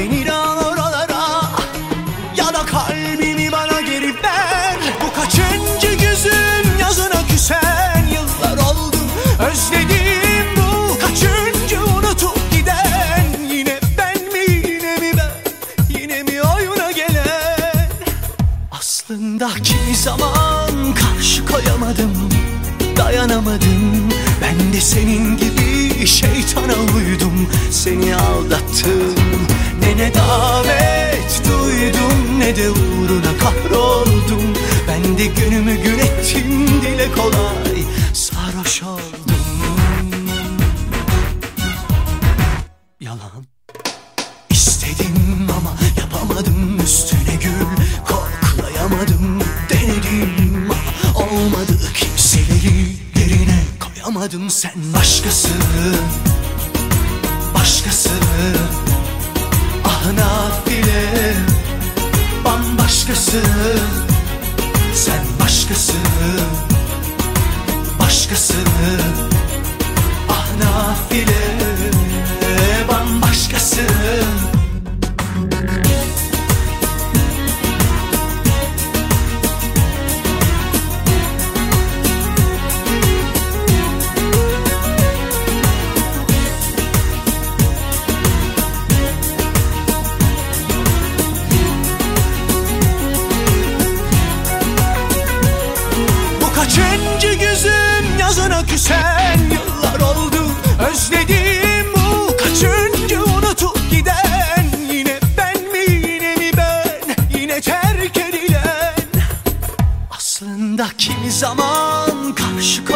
Beni al oralara. Ya da kalbimi bana geri ver. Bu kaçıncı yüzüm yazına küsen Yıllar oldu. Özledim bu Kaçıncı unutup giden. Yine ben mi yine mi ben? Yine mi oyuna gelen? Aslında kimi zaman karşı koyamadım Dayanamadım. Ben de senin gibi şeytan Ne de uğruna kahroldum. Ben de günümü gün ettim dile kolay Sarhoş oldum. Yalan. İstedim ama yapamadım üstüne gül Koklayamadım denedim ama olmadı Kimseleri yerine koyamadım. Sen başkası Başkası Bambaşkası Sen başkası Başkası Ah nafile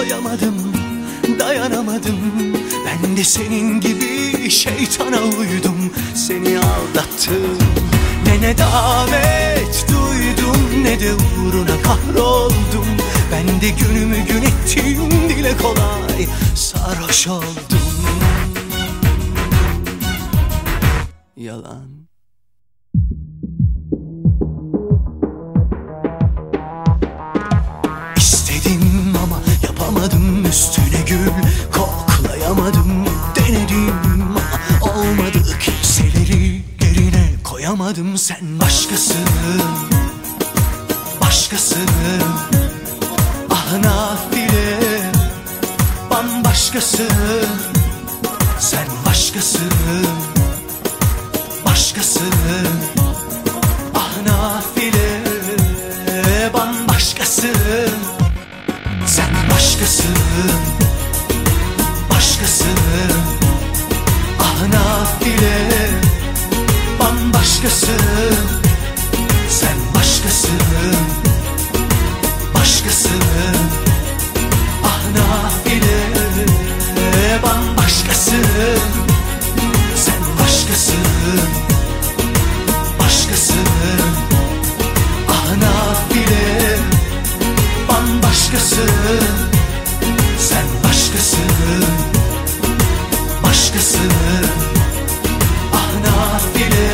karşı koyamadım Dayanamadım. Ben de senin gibi şeytana uydum. Seni aldattım Ne ne davet duydum Ne de uğruna kahroldum. Ben de günümü gün ettim dile kolay Sarhoş oldum. Yalan koyamadım sen başkası Başkası Ah nafile. Bambaşkası Sen başkası Başkası Ah nafile. Bambaşkası Sen Başkasın başkasın. Sen başkasın. Başkasın. Ah nafile Bambaşkasın. Sen başkasın. Başkasın. Ah nafile Bambaşkasın. Sen başkasın. Başkasın. Ah nafile